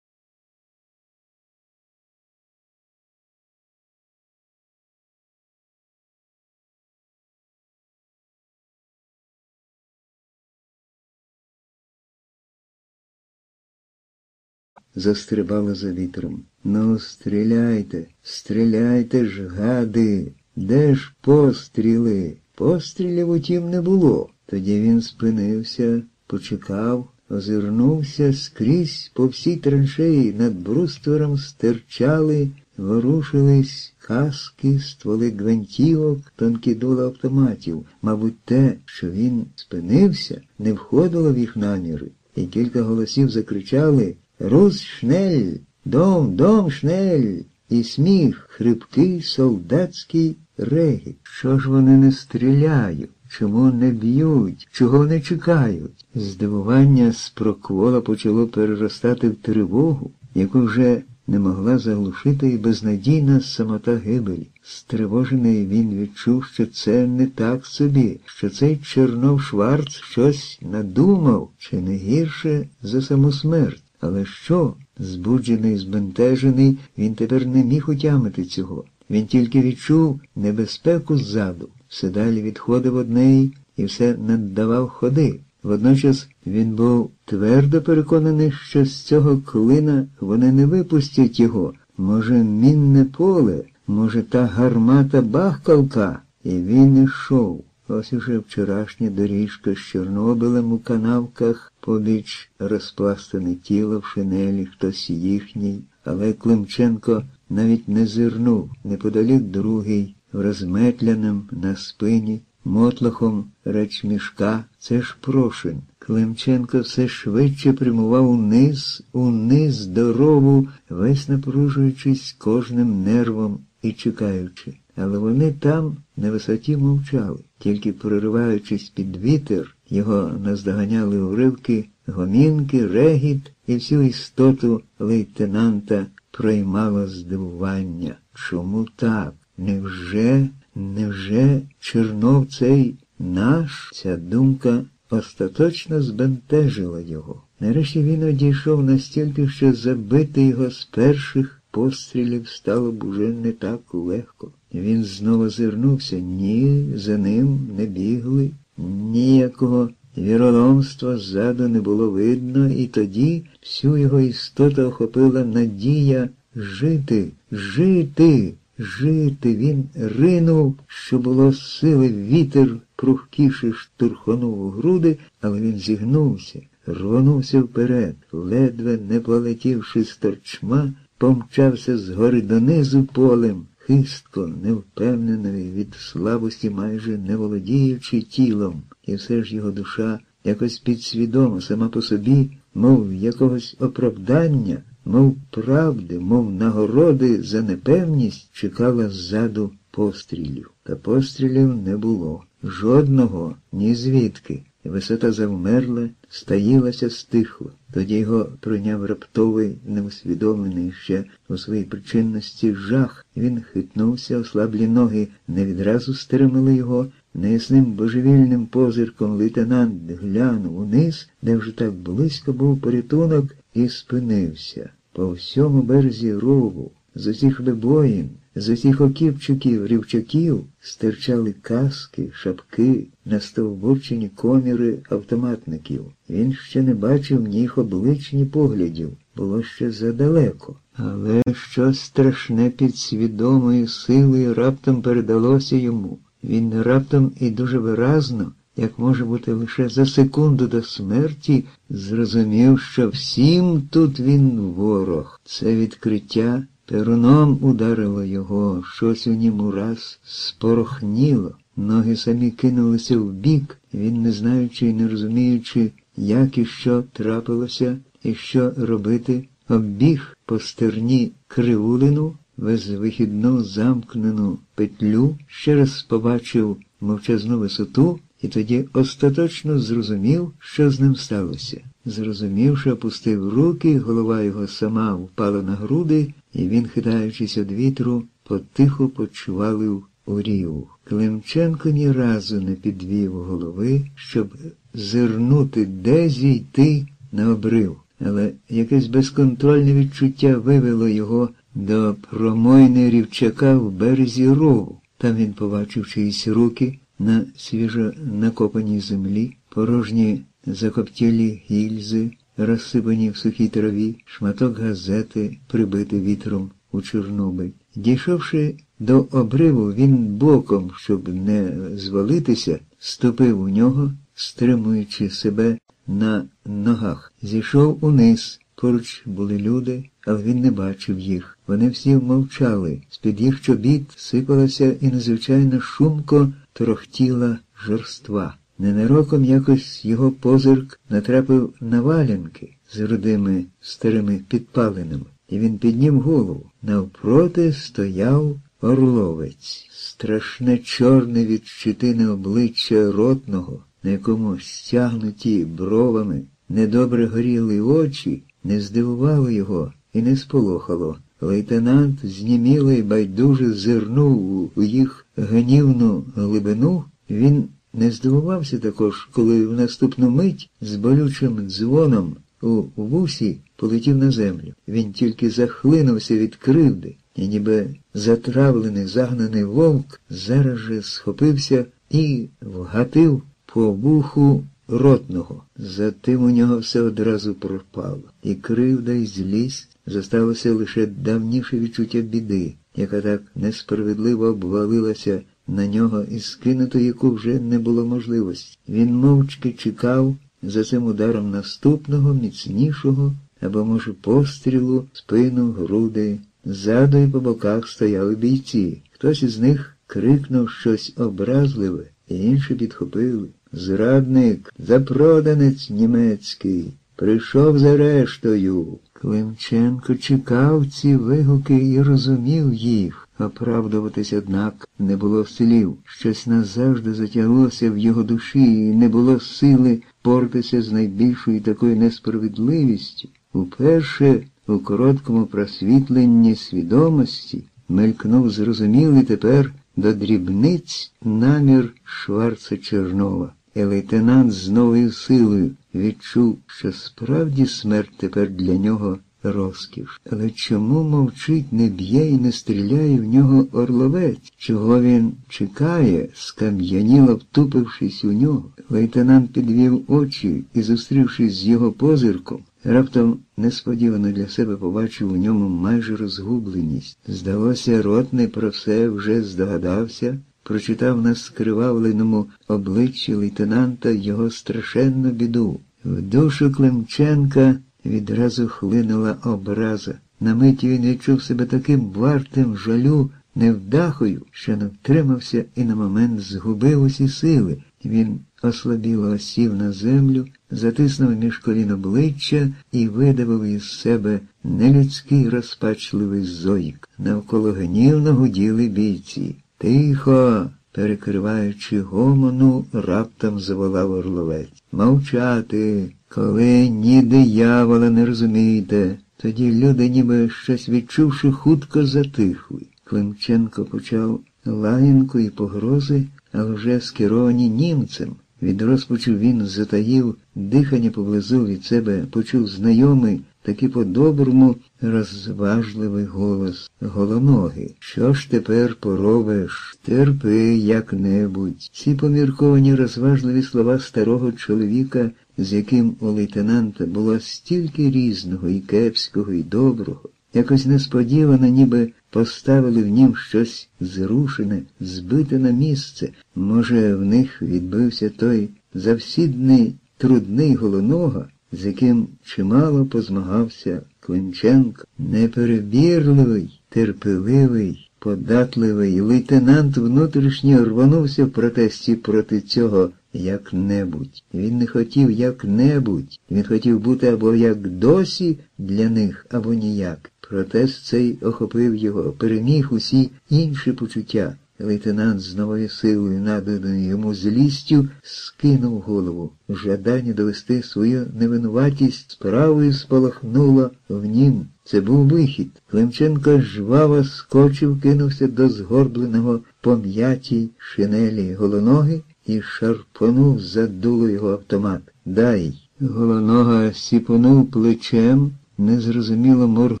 Застрибала за вітром. Ну, стріляйте, стріляйте ж, гади, де ж постріли? Пострілів утім не було. Тоді він спинився, почекав, озирнувся скрізь по всій траншеї над бруствером стирчали, ворушились каски, стволи гвинтівок, тонкі дула автоматів. Мабуть, те, що він спинився, не входило в їх наміри, і кілька голосів закричали Рус schnell, дом, дом schnell, і сміх, хрипкий, солдатський регіт. Що ж вони не стріляють? Чому не б'ють, чого не чекають? Здивування спроквола почало переростати в тривогу, яку вже не могла заглушити і безнадійна самота гибелі. Стривожений він відчув, що це не так собі, що цей Чернов Шварц щось надумав, чи не гірше за саму смерть. Але що? Збуджений, збентежений, він тепер не міг утямити цього. Він тільки відчув небезпеку ззаду, все далі відходив од неї і все наддавав ходи. Водночас він був твердо переконаний, що з цього клина вони не випустять його. Може, мінне поле, може, та гармата бахкалка, і він ішов. Ось уже вчорашня доріжка з Чорнобилем у канавках, побіч розпластане тіло в шинелі, хтось їхній, але Климченко навіть не зирнув, неподалік другий, в розметляним на спині, мотлохом речмішка, це ж прошин. Климченко все швидше прямував униз, униз дорогу, весь напружуючись кожним нервом і чекаючи. Але вони там на висоті мовчали, тільки прориваючись під вітер, його наздоганяли уривки, гомінки, регіт і всю істоту лейтенанта проймало здивування. Чому так? Невже, невже Чернов цей наш? Ця думка остаточно збентежила його. Нарешті він одійшов настільки, що забити його з перших пострілів стало б уже не так легко. Він знову зирнувся, ні, за ним не бігли, ніякого віроломства ззаду не було видно, і тоді всю його істоту охопила надія жити, жити, жити. Він ринув, що було сили вітер, прухкіше штурхонув у груди, але він зігнувся, рвонувся вперед, ледве не полетівши з торчма, помчався згори донизу полем хистко, невпевнений від слабості, майже не володіючи тілом, і все ж його душа якось підсвідомо, сама по собі, мов якогось оправдання, мов правди, мов нагороди за непевність чекала ззаду пострілів. Та пострілів не було. Жодного, ні звідки. Висота завмерла, стаїлася, стихла. Тоді його прийняв раптовий, неусвідомлений ще у своїй причинності жах. Він хитнувся, ослаблі ноги не відразу стримали його. Неясним божевільним позирком лейтенант глянув униз, де вже так близько був порятунок, і спинився. По всьому березі рову, з усіх вибоїн, з усіх окіпчиків, рівчаків стирчали каски, шапки, настовбурчені коміри автоматників. Він ще не бачив ні їх облич, ні поглядів. Було ще задалеко. Але щось страшне підсвідомою силою раптом передалося йому. Він раптом і дуже виразно, як може бути лише за секунду до смерті, зрозумів, що всім тут він ворог. Це відкриття Перуном ударило його, щось у ньому раз спорохніло. Ноги самі кинулися вбік, він, не знаючи і не розуміючи, як і що трапилося, і що робити, оббіг по стерні кривулину, безвихідну замкнену петлю, ще раз побачив мовчазну висоту і тоді остаточно зрозумів, що з ним сталося. Зрозумівши, опустив руки, голова його сама впала на груди, і він, хитаючись від вітру, потихо почувалив у рів. Климченко ні разу не підвів голови, щоб зирнути, де зійти на обрив. Але якесь безконтрольне відчуття вивело його до промойни рівчака в березі рову. Там він побачив чиїсь руки на свіжо накопаній землі, порожні закоптілі гільзи, розсипані в сухій траві, шматок газети, прибитий вітром у Чорнобиль. Дійшовши до обриву, він боком, щоб не звалитися, ступив у нього, стримуючи себе на ногах. Зійшов униз. Поруч були люди, але він не бачив їх. Вони всі мовчали. З-під їх чобіт сипалася і незвичайно шумко торохтіла жорства. Ненароком якось його позирк натрапив на валянки з рудими старими підпалинами, і він підняв голову. Навпроти стояв орловець, страшне чорне від щитини обличчя ротного, на якому стягнуті бровами, недобре горіли очі, не здивувало його і не сполохало. Лейтенант зніміло й байдуже зирнув у їх гнівну глибину. Він не здивувався також, коли в наступну мить з болючим дзвоном у вусі полетів на землю. Він тільки захлинувся від кривди, і ніби затравлений, загнаний вовк, зараз же схопився і вгатив по вуху ротного. Затим у нього все одразу пропало. І кривда, і злість зосталося лише давніше відчуття біди, яка так несправедливо обвалилася на нього і скинути яку вже не було можливості. Він мовчки чекав за цим ударом наступного, міцнішого, або, може, пострілу, спину, груди. Ззаду і по боках стояли бійці. Хтось із них крикнув щось образливе, і інші підхопили. Зрадник, запроданець німецький, прийшов за рештою. Климченко чекав ці вигуки і розумів їх. Оправдуватись, однак, не було слів. Щось назавжди затяглося в його душі, і не було сили портися з найбільшою такою несправедливістю. Уперше у короткому просвітленні свідомості мелькнув зрозумілий тепер до дрібниць намір Шварца Чернова. І лейтенант з новою силою відчув, що справді смерть тепер для нього розкіш. Але чому мовчить, не б'є і не стріляє в нього орловець? Чого він чекає, скам'яніло втупившись у нього? Лейтенант підвів очі і, зустрівшись з його позирком, раптом несподівано для себе побачив у ньому майже розгубленість. Здалося, ротний про все вже здогадався прочитав на скривавленому обличчі лейтенанта його страшенну біду. В душу Климченка відразу хлинула образа. На миті він відчув себе таким вартим жалю, невдахою, що не втримався і на момент згубив усі сили. Він ослабіло осів на землю, затиснув між колін обличчя і видавив із себе нелюдський розпачливий зойк. Навколо гнівно гуділи бійці. Тихо, перекриваючи гомону, раптом заволав орловець. Мовчати, коли ні диявола не розумієте. Тоді люди, ніби щось відчувши, хутко затихли. Климченко почав лаянку і погрози, але вже скеровані німцем. Від розпачу він затаїв дихання поблизу від себе, почув знайомий, таки по-доброму розважливий голос голоноги. Що ж тепер поробиш? Терпи як-небудь. Ці помірковані розважливі слова старого чоловіка, з яким у лейтенанта було стільки різного і кепського, і доброго, якось несподівано, ніби поставили в нім щось зрушене, збите на місце. Може, в них відбився той завсідний трудний голонога, з яким чимало позмагався Клинченко, неперебірливий, терпеливий, податливий лейтенант внутрішньо рванувся в протесті проти цього як-небудь. Він не хотів як-небудь, він хотів бути або як досі для них, або ніяк. Протест цей охопив його, переміг усі інші почуття. Лейтенант з новою силою, наданою йому злістю, скинув голову. Жадання довести свою невинуватість справою спалахнуло в нім. Це був вихід. Климченко жваво скочив, кинувся до згорбленого пом'ятій шинелі голоноги і шарпонув за дуло його автомат. Дай. Голонога сіпонув плечем, незрозуміло моргнув.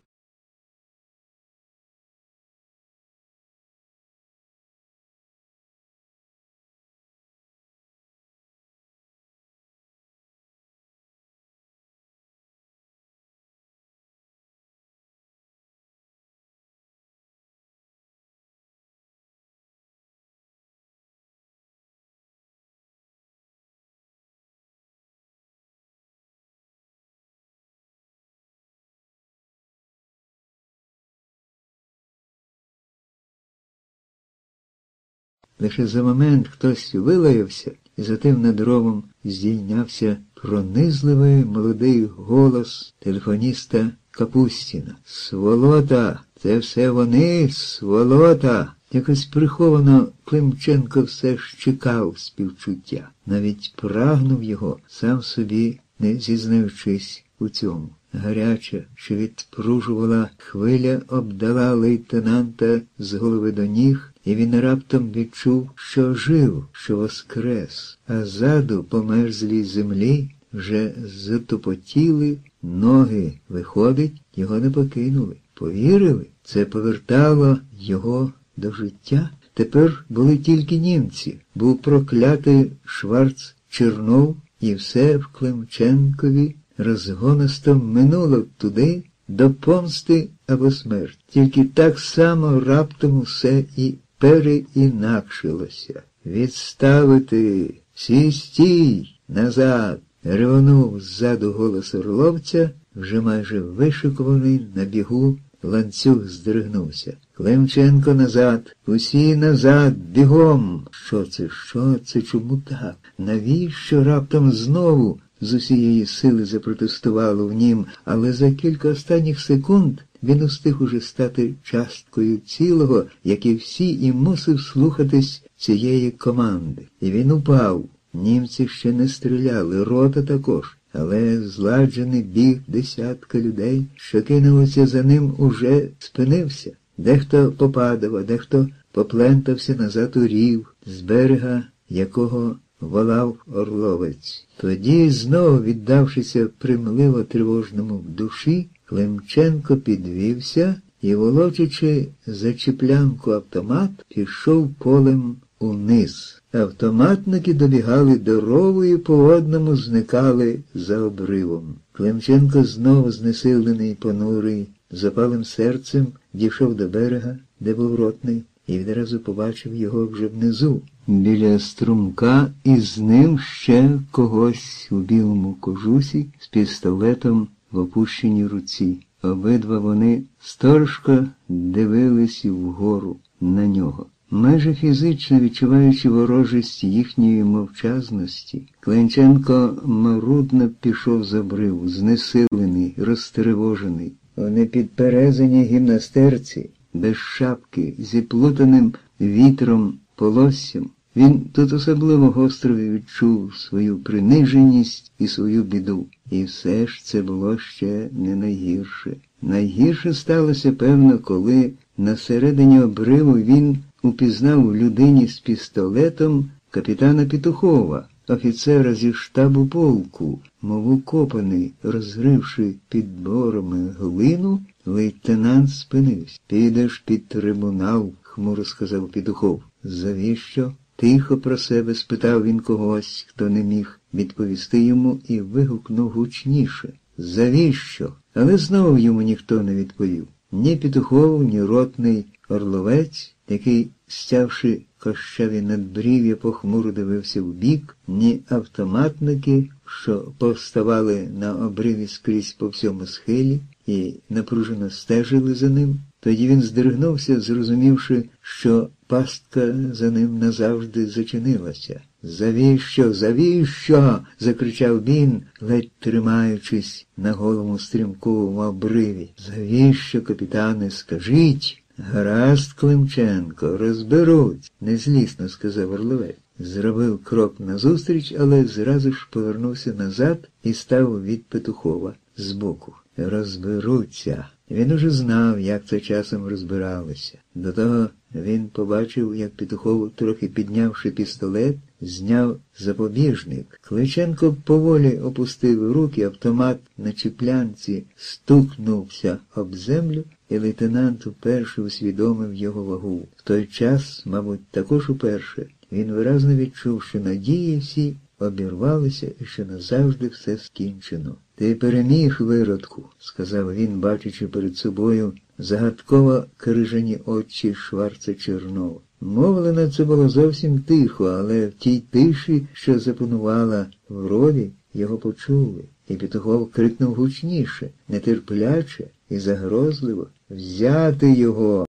Лише за момент хтось вилаявся, і затим над ровом здійнявся пронизливий молодий голос телефоніста Капустіна. Сволота, це все вони, сволота. Якось приховано Климченко все ж чекав співчуття, навіть прагнув його, сам собі не зізнаючись у цьому. Гаряча, що відпружувала хвиля, обдала лейтенанта з голови до ніг, і він раптом відчув, що жив, що воскрес, а ззаду по мерзлій землі вже затупотіли ноги. Виходить, його не покинули. Повірили, це повертало його до життя. Тепер були тільки німці, був проклятий Шварц Чернов, і все в Климченкові розгонисто минуло туди до помсти або смерть. Тільки так само раптом усе і переінакшилося. Відставити, всі стій, назад, ревонув ззаду голос орловця, вже майже вишикуваний на бігу, ланцюг здригнувся. Климченко назад, усі назад, бігом. Що це, що це, чому так? Навіщо раптом знову? З усієї сили запротестувало в нім, але за кілька останніх секунд він устиг уже стати часткою цілого, як і всі, і мусив слухатись цієї команди. І він упав. Німці ще не стріляли, рота також. Але зладжений біг десятка людей, що кинулося за ним, уже спинився. Дехто попадав, а дехто поплентався назад у рів, з берега якого волав орловець. Тоді, знову віддавшися примливо тривожному в душі, Климченко підвівся і, волочачи за чіплянку автомат, пішов полем униз. Автоматники добігали дорогою, по одному зникали за обривом. Климченко знову знесилений, понурий, запалим серцем дійшов до берега, де був ротний, і відразу побачив його вже внизу, біля струмка, і з ним ще когось у білому кожусі з пістолетом в опущеній руці. Обидва вони сторожко дивились вгору на нього. Майже фізично відчуваючи ворожість їхньої мовчазності, Кленченко марудно пішов з обриву, знесилений, розтривожений. Вони підперезані гімнастерці, без шапки, зі плутаним вітром полоссям. Він тут особливо гостро відчув свою приниженість і свою біду. І все ж це було ще не найгірше. Найгірше сталося, певно, коли на середині обриву він упізнав у людині з пістолетом капітана Петухова, офіцера зі штабу полку, мов укопаний, розгривши під борами глину, лейтенант спинився. Підеш під трибунал, хмуро сказав Петухов. Завіщо? Тихо про себе спитав він когось, хто не міг відповісти йому, і вигукнув гучніше. Завіщо? Але знову йому ніхто не відповів. Ні Петухов, ні ротний орловець, який, стявши кощаві надбрів'я, похмуро дивився в бік, ні автоматники, що повставали на обриві скрізь по всьому схилі і напружено стежили за ним. Тоді він здригнувся, зрозумівши, що пастка за ним назавжди зачинилася. Завіщо, завіщо? закричав він, ледь тримаючись на голому стрімковому обриві. Завіщо, капітане, скажіть? Гаразд, Климченко, розберуть, незлісно сказав Орловець. Зробив крок назустріч, але зразу ж повернувся назад і став від Петухова збоку. Розберуться. Він уже знав, як це часом розбиралося. До того він побачив, як Петухов, трохи піднявши пістолет, зняв запобіжник. Кличенко поволі опустив руки, автомат на чіплянці стукнувся об землю, і лейтенант уперше усвідомив його вагу. В той час, мабуть, також уперше, він виразно відчув, що надії всі обірвалися і що назавжди все скінчено. Ти переміг виродку, сказав він, бачачи перед собою загадково крижані очі Шварца Чернова. Мовлено це було зовсім тихо, але в тій тиші, що запанувала в рові, його почули, і Петухов крикнув гучніше, нетерпляче і загрозливо взяти його.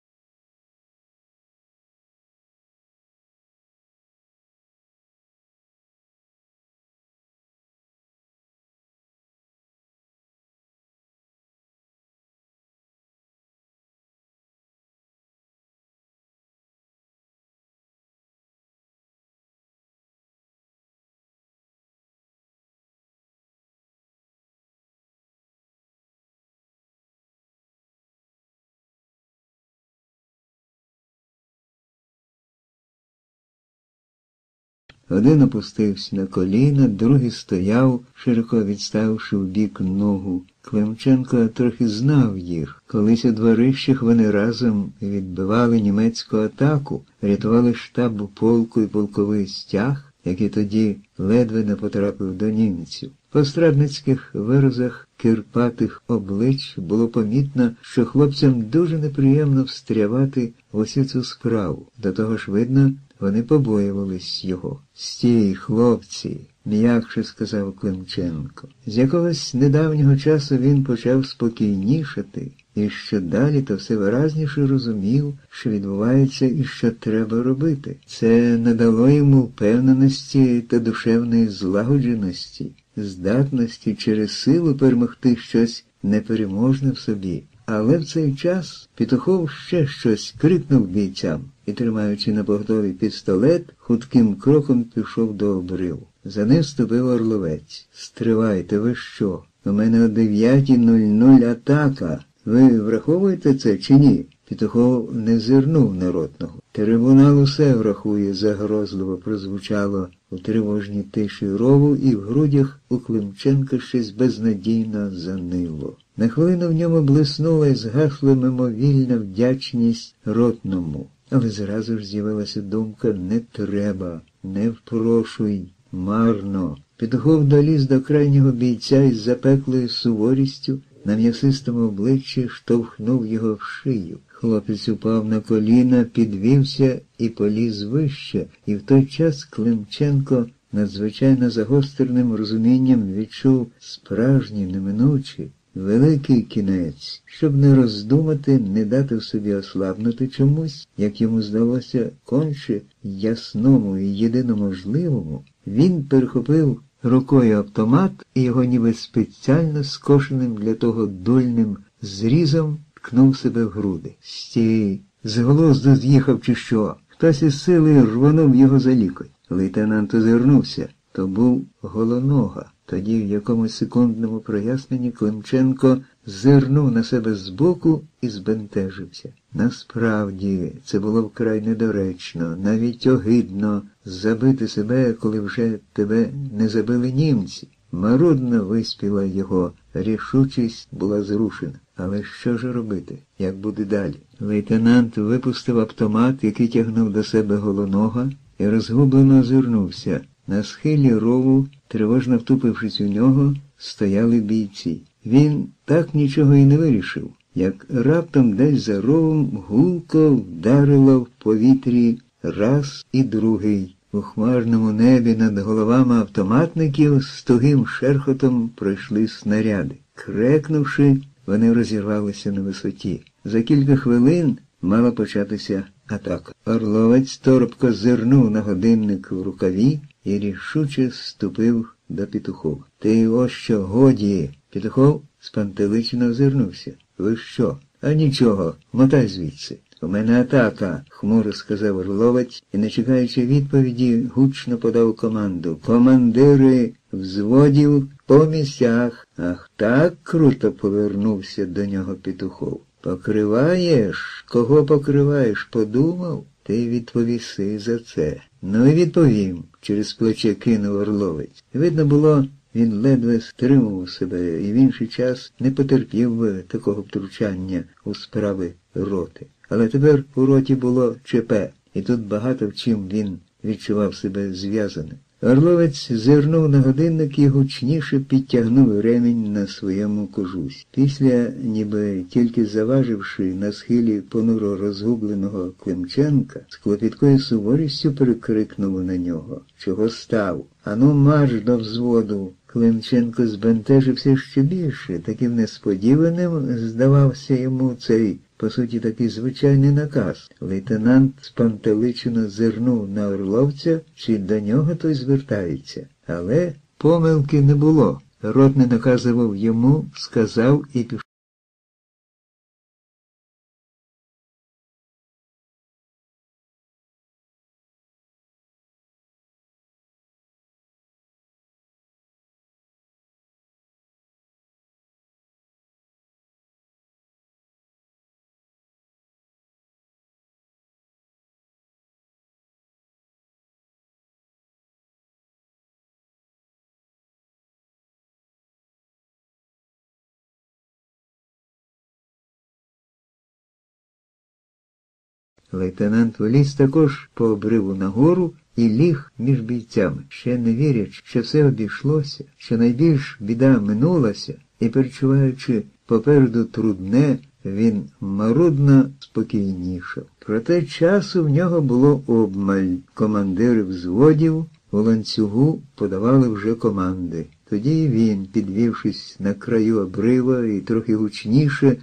Один опустився на коліна, другий стояв, широко відставивши в бік ногу. Климченко трохи знав їх. Колись у дворищах вони разом відбивали німецьку атаку, рятували штаб полку і полковий стяг, який тоді ледве не потрапив до німців. По страдницьких виразах кирпатих облич було помітно, що хлопцям дуже неприємно встрявати в усю цю справу. До того ж, видно, вони побоювались його. Стій, хлопці, м'якше сказав Климченко. З якогось недавнього часу він почав спокійнішати, і що далі, то все виразніше розумів, що відбувається і що треба робити. Це надало йому впевненості та душевної злагодженості, здатності через силу перемогти щось непереможне в собі. Але в цей час Петухов ще щось крикнув бійцям і, тримаючи на поготові пістолет, хутким кроком пішов до обриву. За ним ступив Орловець. Стривайте, ви що? У мене о 9.00 атака. Ви враховуєте це чи ні? Петухов не зирнув на ротного. Трибунал усе врахує, загрозливо прозвучало у тривожній тиші рову, і в грудях у Климченка щось безнадійно занило. На хвилину в ньому блиснула і згасла мимовільна вдячність ротному, але зразу ж з'явилася думка не треба, не впрошуй, марно. Петухов доліз до крайнього бійця із запеклою суворістю, на м'ясистому обличчі штовхнув його в шию. Хлопець упав на коліна, підвівся і поліз вище, і в той час Климченко надзвичайно загостреним розумінням відчув справжній неминучий, великий кінець, щоб не роздумати, не дати в собі ослабнути чомусь, як йому здалося, конче ясному і єдиноможливому, він перехопив рукою автомат і його ніби спеціально скошеним для того дульним зрізом ткнув себе в груди. Стій, з глузду з'їхав, чи що. Хтось із сили рванув його за лікоть. Лейтенант озирнувся. То був голонога. Тоді в якомусь секундному проясненні Климченко зирнув на себе збоку і збентежився. Насправді, це було вкрай недоречно, навіть огидно забити себе, коли вже тебе не забили німці. Марудно виспіла його, рішучість була зрушена. Але що ж робити? Як буде далі? Лейтенант випустив автомат, який тягнув до себе голонога, і розгублено озирнувся. На схилі рову, тривожно втупившись у нього, стояли бійці. Він так нічого і не вирішив, як раптом десь за ровом гулко вдарило в повітрі раз і другий. У хмарному небі над головами автоматників з тугим шерхотом пройшли снаряди. Крекнувши, вони розірвалися на висоті. За кілька хвилин мала початися атака. Орловець торопко зирнув на годинник в рукаві і рішуче ступив до Петухова. Ти ось що, годі. Петухов спантеличено озирнувся. Ви що? А нічого, мотай звідси. У мене атака, хмуро сказав Орловець і, не чекаючи відповіді, гучно подав команду. Командири взводів по місцях. Ах, так круто повернувся до нього Петухов. Покриваєш? Кого покриваєш? Подумав? Ти відповіси за це. Ну і відповім, через плече кинув Орловець. Видно було, він ледве стримував себе і в інший час не потерпів би такого втручання у справи роти. Але тепер у роті було ЧП, і тут багато в чим він відчував себе зв'язаним. Орловець зирнув на годинник і гучніше підтягнув ремінь на своєму кожусі. Після, ніби тільки заваживши на схилі понуро розгубленого Климченка, з клопіткою суворістю перекрикнув на нього. Чого став? Ану марш до взводу. Климченко збентежився ще більше, таким несподіваним здавався йому цей по суті, такий звичайний наказ. Лейтенант спантеличено зирнув на Орловця, чи до нього той звертається. Але помилки не було. Ротний наказував йому, сказав і пішов. Лейтенант воліз також по обриву нагору і ліг між бійцями, ще не вірячи, що все обійшлося, що найбільш біда минулася, і перечуваючи попереду трудне, він марудно спокійнішав. Проте часу в нього було обмаль. Командири взводів у ланцюгу подавали вже команди. Тоді він, підвівшись на краю обрива і трохи гучніше,